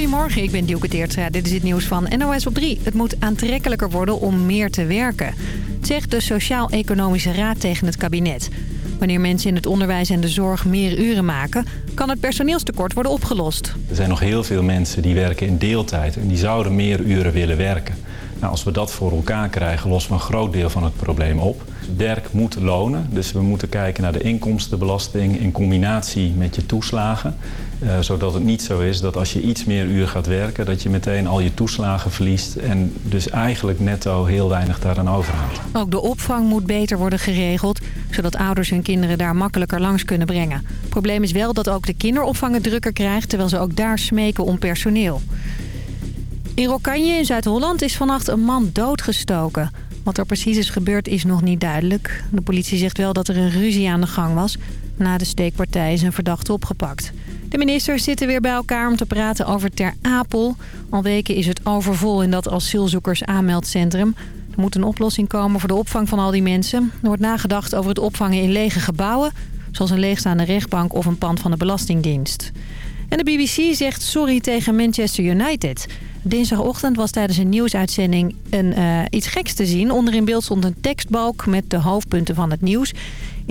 Goedemorgen, ik ben Dielke Teertstra. Dit is het nieuws van NOS op 3. Het moet aantrekkelijker worden om meer te werken. zegt de Sociaal-Economische Raad tegen het kabinet. Wanneer mensen in het onderwijs en de zorg meer uren maken... kan het personeelstekort worden opgelost. Er zijn nog heel veel mensen die werken in deeltijd... en die zouden meer uren willen werken. Nou, als we dat voor elkaar krijgen, lossen we een groot deel van het probleem op. Werk moet lonen, dus we moeten kijken naar de inkomstenbelasting in combinatie met je toeslagen. Uh, zodat het niet zo is dat als je iets meer uur gaat werken... dat je meteen al je toeslagen verliest... en dus eigenlijk netto heel weinig daaraan overhoudt. Ook de opvang moet beter worden geregeld... zodat ouders hun kinderen daar makkelijker langs kunnen brengen. Probleem is wel dat ook de kinderopvang het drukker krijgt... terwijl ze ook daar smeken om personeel. In Rokanje in Zuid-Holland is vannacht een man doodgestoken. Wat er precies is gebeurd is nog niet duidelijk. De politie zegt wel dat er een ruzie aan de gang was. Na de steekpartij is een verdachte opgepakt. De ministers zitten weer bij elkaar om te praten over Ter Apel. Al weken is het overvol in dat asielzoekers aanmeldcentrum. Er moet een oplossing komen voor de opvang van al die mensen. Er wordt nagedacht over het opvangen in lege gebouwen... zoals een leegstaande rechtbank of een pand van de Belastingdienst. En de BBC zegt sorry tegen Manchester United... Dinsdagochtend was tijdens een nieuwsuitzending een, uh, iets geks te zien. Onder in beeld stond een tekstbalk met de hoofdpunten van het nieuws.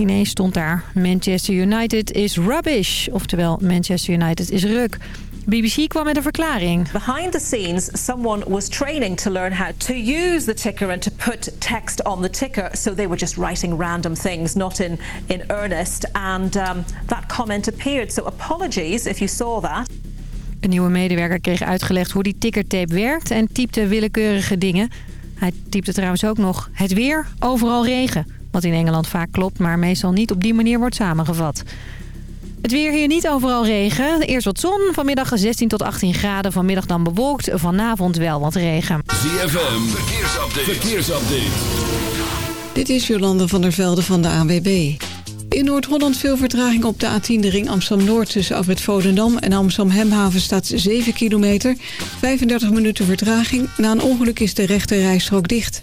Ineens stond daar Manchester United is rubbish. Oftewel Manchester United is ruk. BBC kwam met een verklaring. Behind the scenes, someone was training to learn how to use the ticker and to put text on the ticker. So they were just writing random things, not in, in earnest. And um, that comment appeared. So apologies if you saw that. Een nieuwe medewerker kreeg uitgelegd hoe die tickertape werkt en typte willekeurige dingen. Hij typte trouwens ook nog het weer, overal regen. Wat in Engeland vaak klopt, maar meestal niet op die manier wordt samengevat. Het weer hier niet overal regen. Eerst wat zon, vanmiddag 16 tot 18 graden. Vanmiddag dan bewolkt, vanavond wel wat regen. ZFM, verkeersupdate. verkeersupdate. Dit is Jolande van der Velde van de ANWB. In Noord-Holland veel vertraging op de A10, de ring Amsterdam-Noord... tussen Afrit Volendam en Amsterdam-Hemhaven staat 7 kilometer. 35 minuten vertraging. Na een ongeluk is de rechte rijstrook dicht.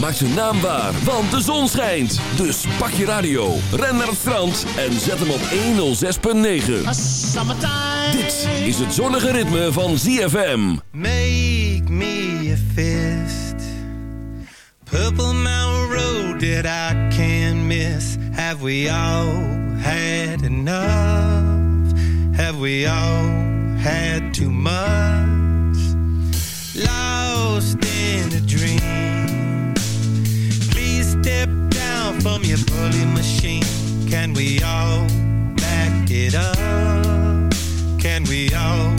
Maak zijn naam waar, want de zon schijnt. Dus pak je radio, ren naar het strand en zet hem op 106.9. Dit is het zonnige ritme van ZFM. Make me a fist. Purple Mountain Road that I can't miss. Have we all had enough? Have we all had too much? from your bully machine. Can we all back it up? Can we all?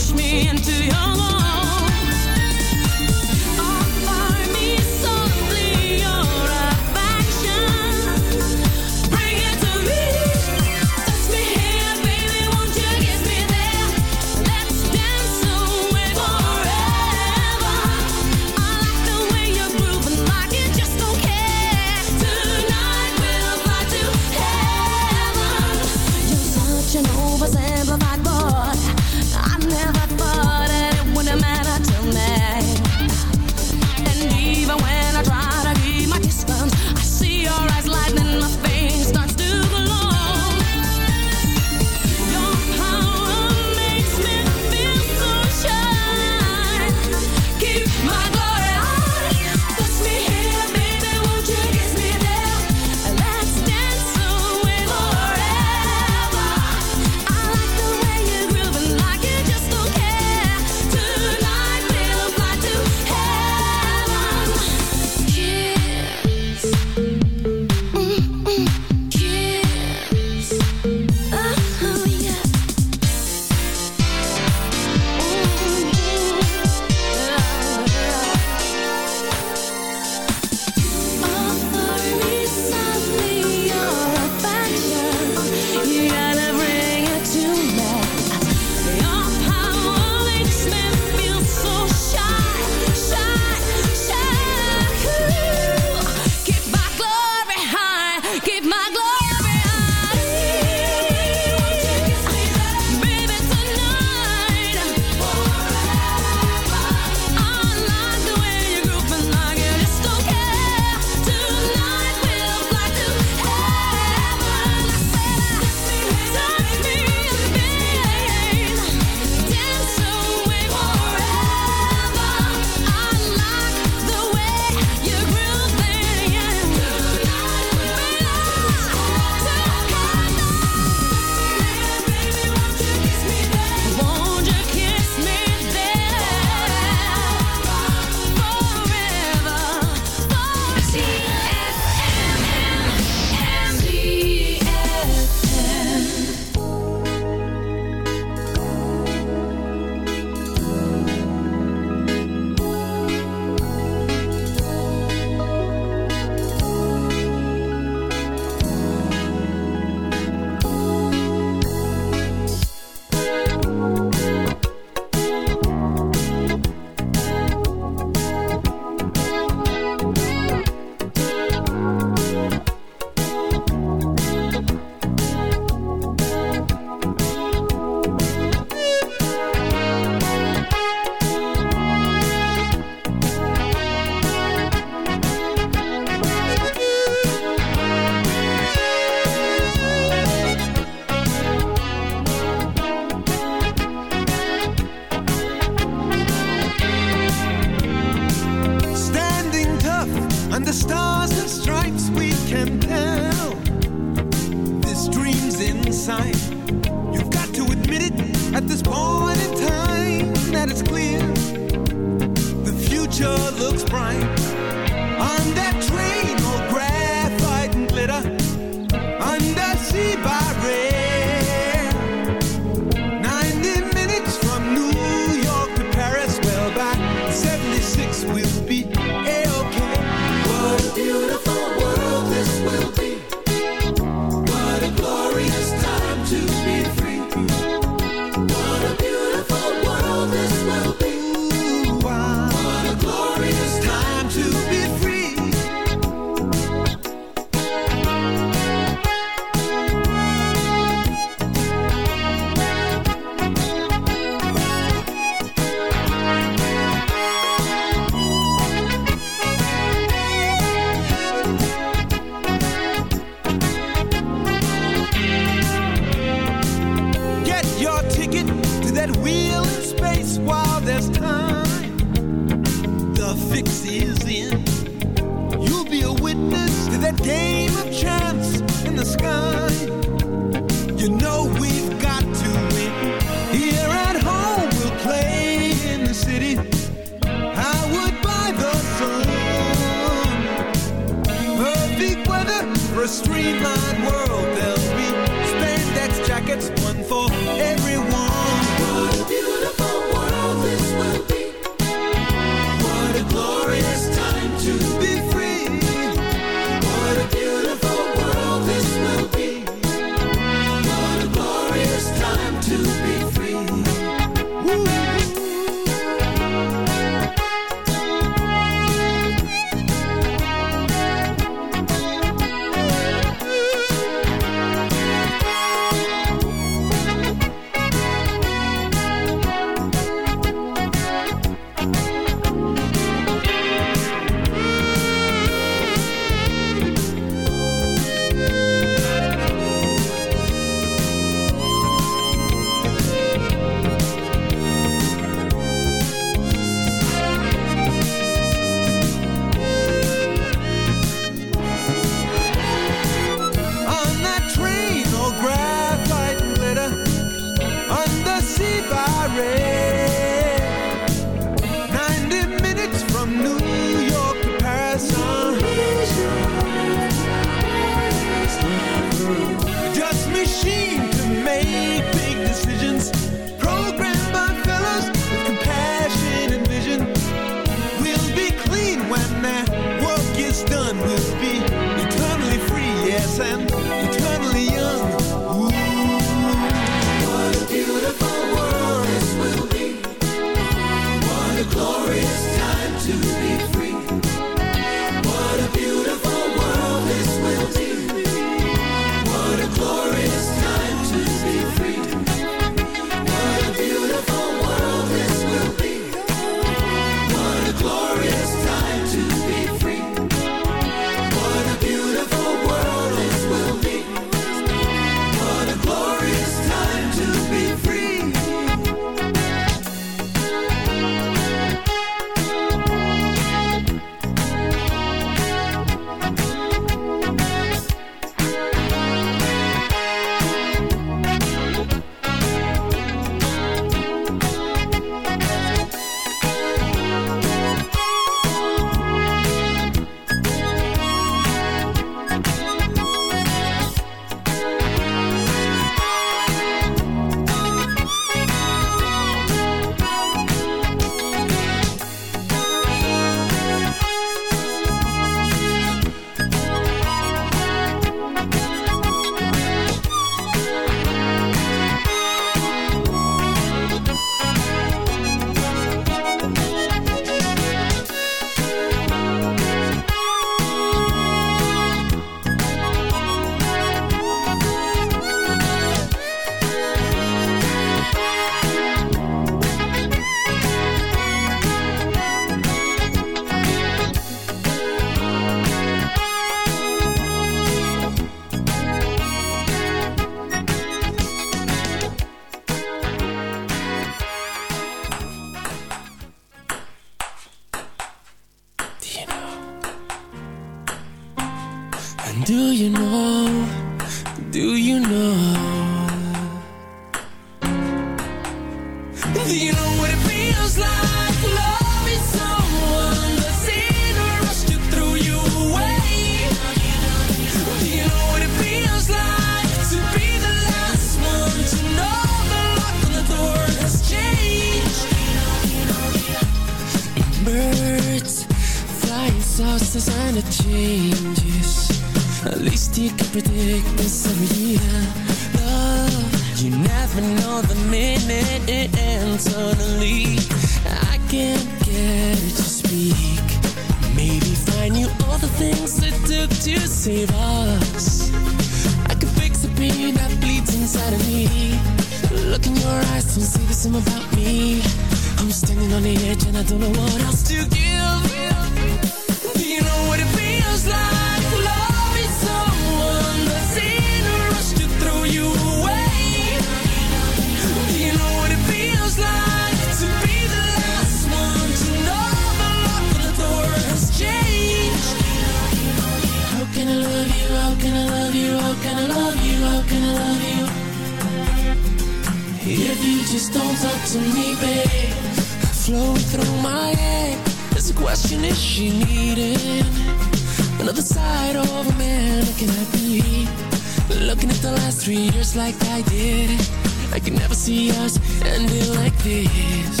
this.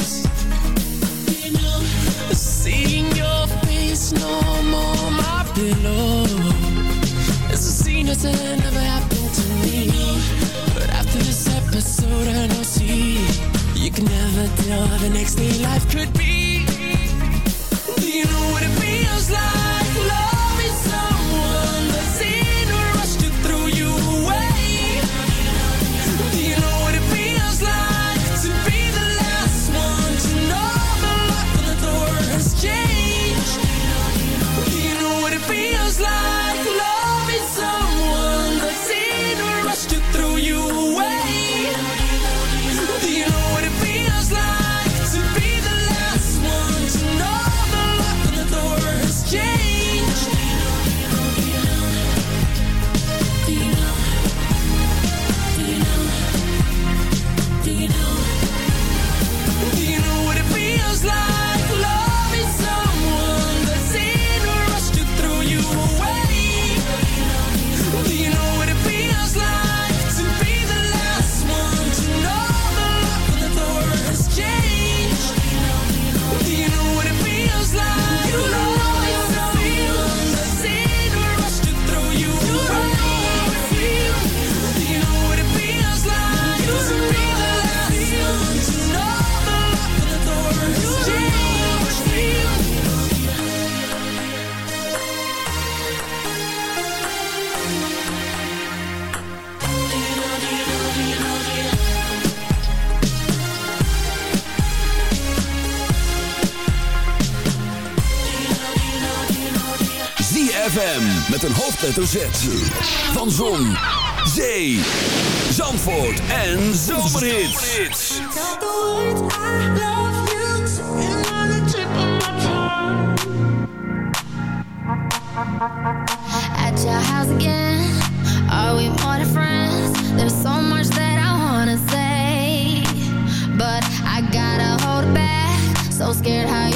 hoofdletter Z. Van Zon, Zee, Zandvoort en Zomerhits. At your house again, are we more than friends? There's so much that I wanna say, but I gotta hold it back. So scared how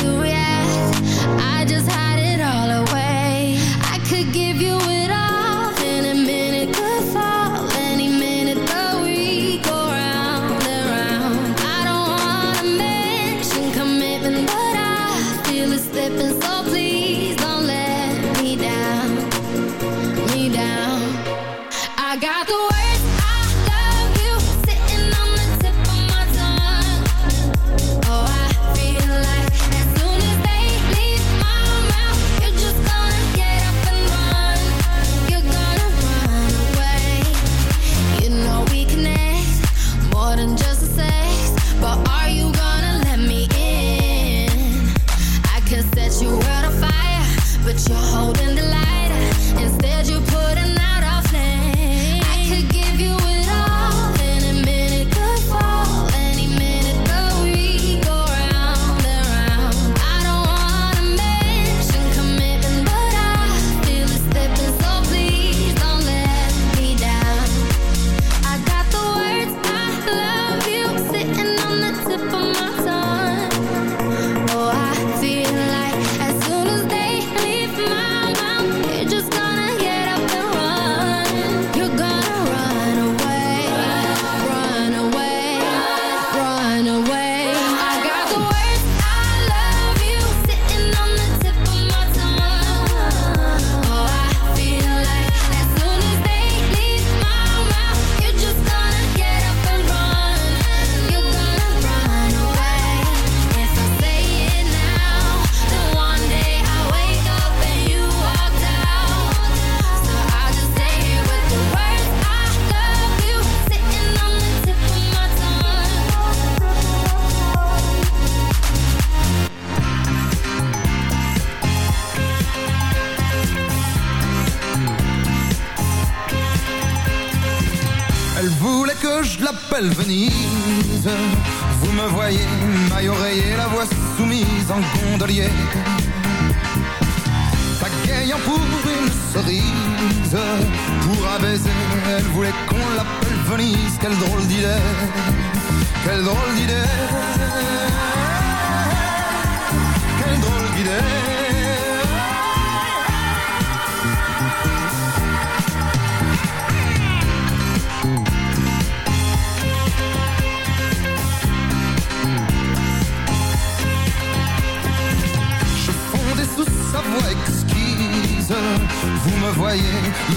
you were the fire, but you're holding the light. Instead, you put an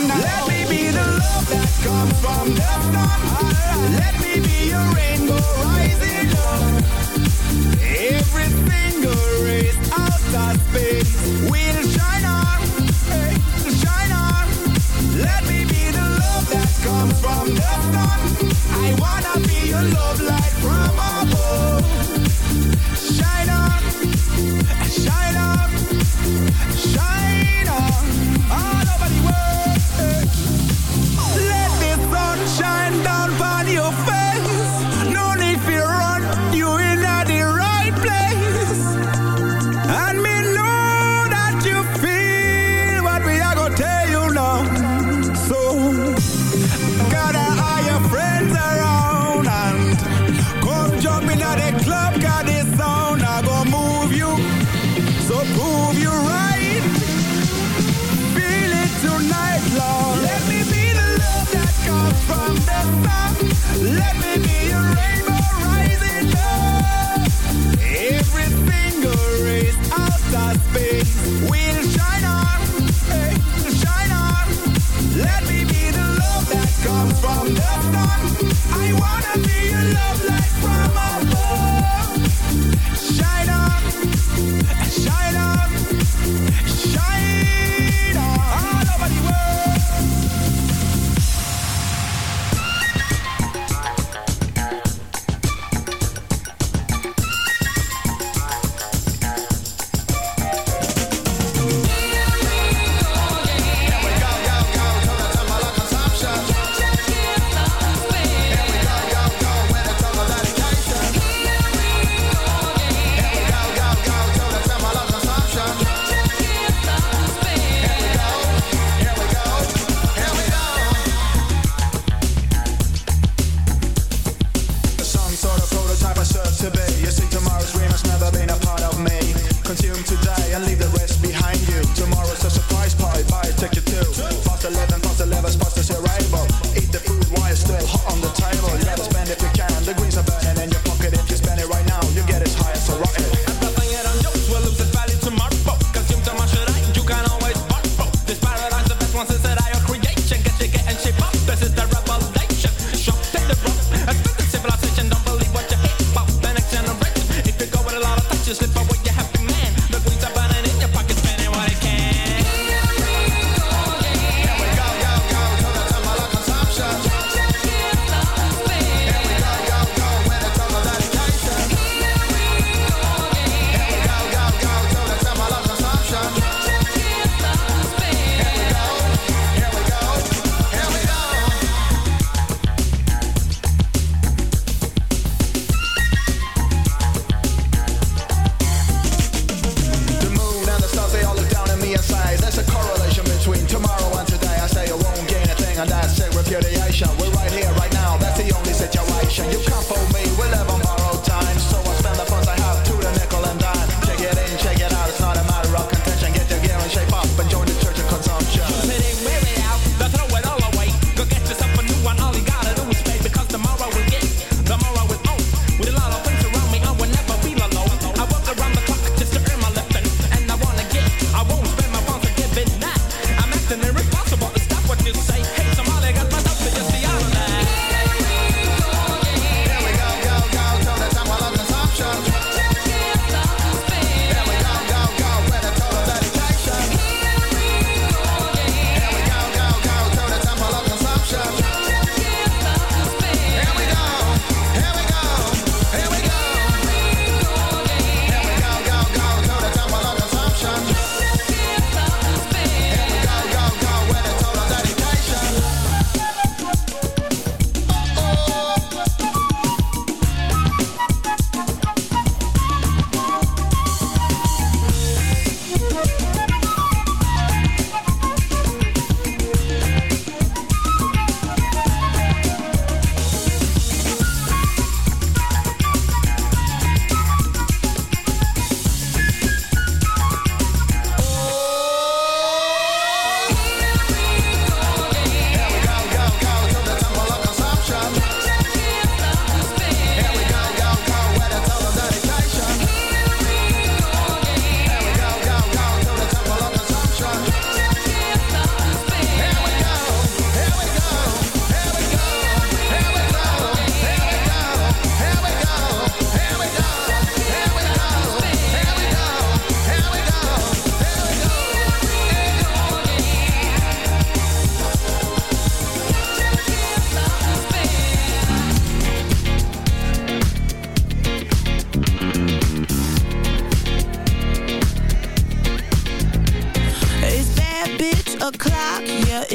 Let me be the love that comes from the. Let me be your rainbow rising up. Every single race out of space will shine on, hey, shine on. Let me be the love that comes from the. I wanna be your love light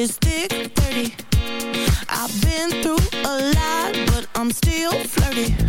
is thick, dirty. I've been through a lot, but I'm still flirty.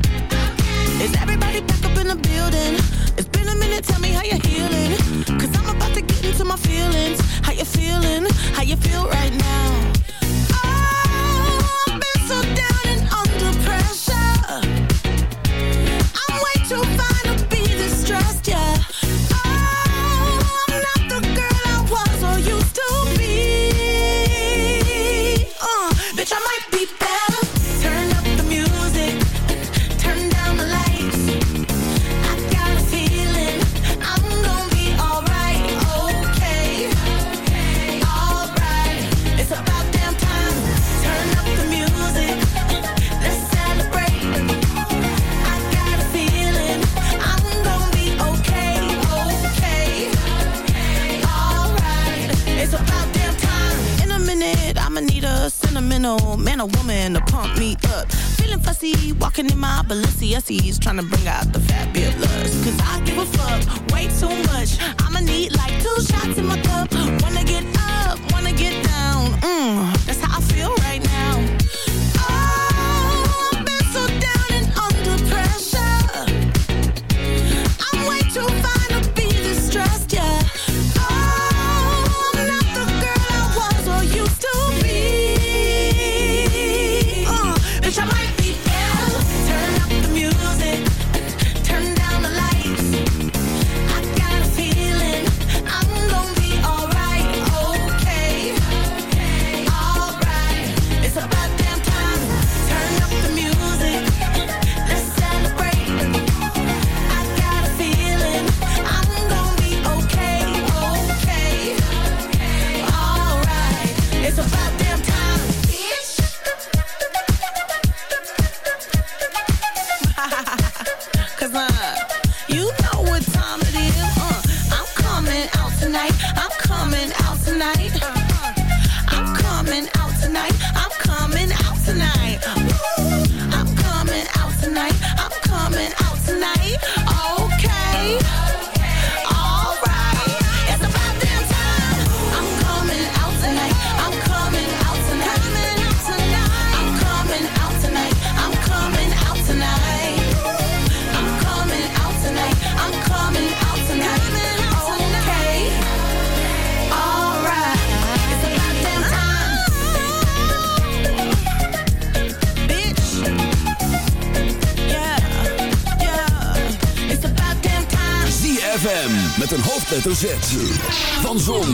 Hoofdletter Z. Van Zon,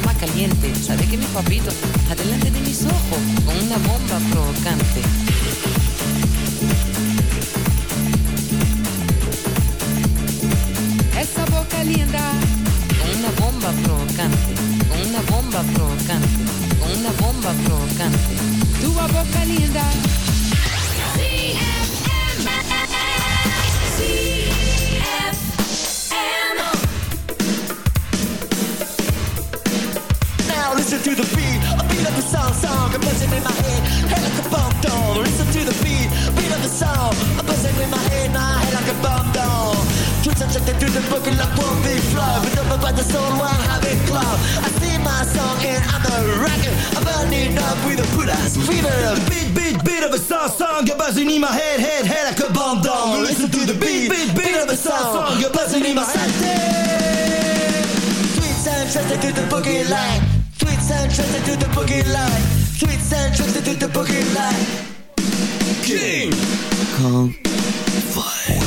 Sabe que mi papito, adelante de mis ojos, con una bomba provocante. Essa boca linda, Con una bomba provocante, con una bomba provocante, con una bomba provocante. tua boca linda. Listen to the beat, a beat of the song, song, a buzzing in my head, head like a bomb down. Listen to the beat, beat of the song, a buzzing in my head, my head like a bomb and check it through the book and like one big flow, but up by the soul, one habit club. I sing my song and I'm a rocker, I'm burning up with a put ass fever. Beat, beat, beat of a song, song, a buzzing in my head, head, head like a bomb down. Listen to the beat, beat, beat of a song, song, a buzzing in my head. Sweet sound traced to the boogie line. Sound traced to the boogie line. Sweet sound traced to the boogie line. King Kong Fire.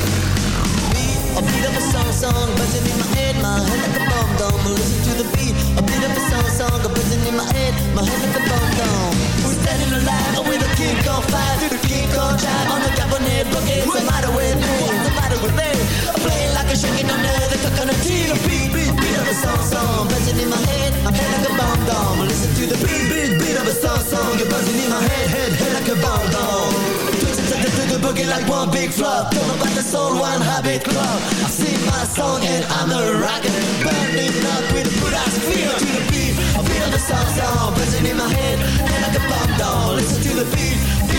A beat of a song, song, buzzing in my head, my head like a bomb dome. Listen to the beat. A beat of a song, song, buzzing in my head, my head like a bomb dome. We're standing alive with a king on fire, the king on on cabinet boogie. What's the matter with me? What's the matter with me? I'm playing like a shaking under the coconut tree. The beat, beat, beat of a song, song, buzzing in my head, my head like a bomb dome. Listen to the beat, beat, beat of a song, song, you're buzzing in my head, head, head like a bomb dome. Twitching to the boogie like one big flop. Talk about the soul, one habit club. I sing my song and I'm a rocker. Burning up with a good ass feel to the beat. I feel the sound sound buzzing in my head, head like a bomb down. Listen to the beat,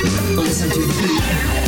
Listen to the.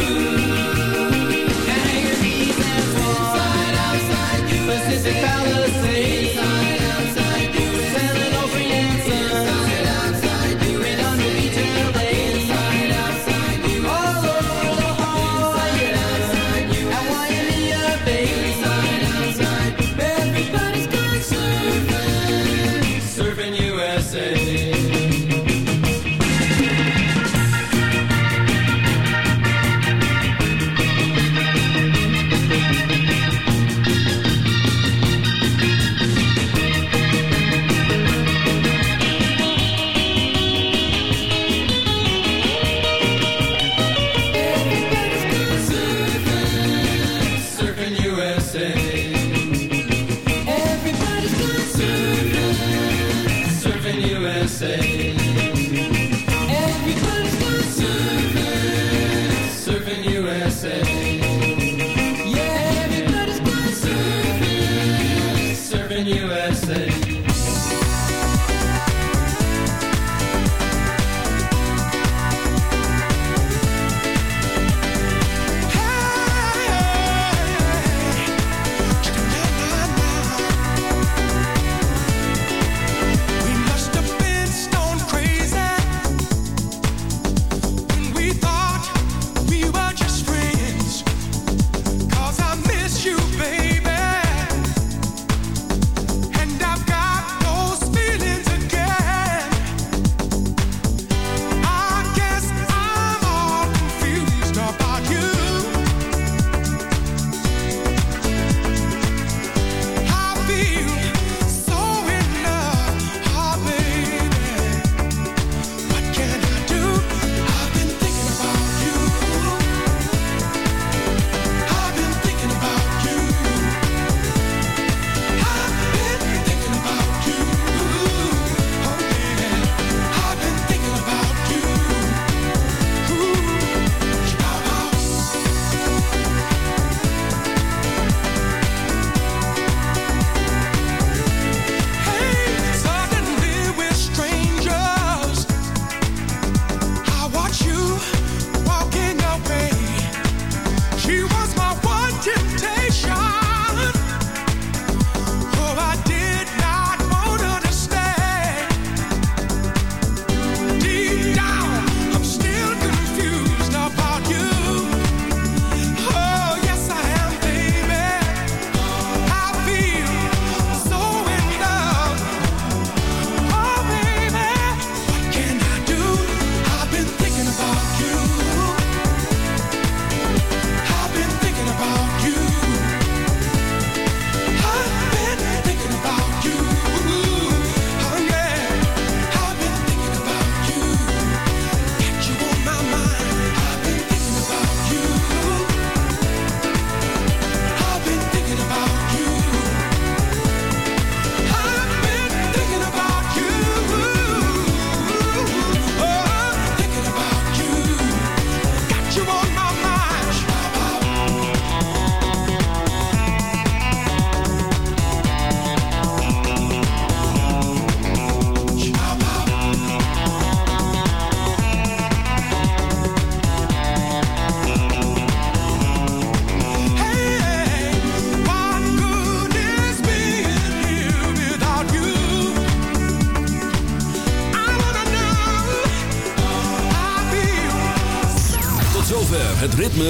Hallelujah.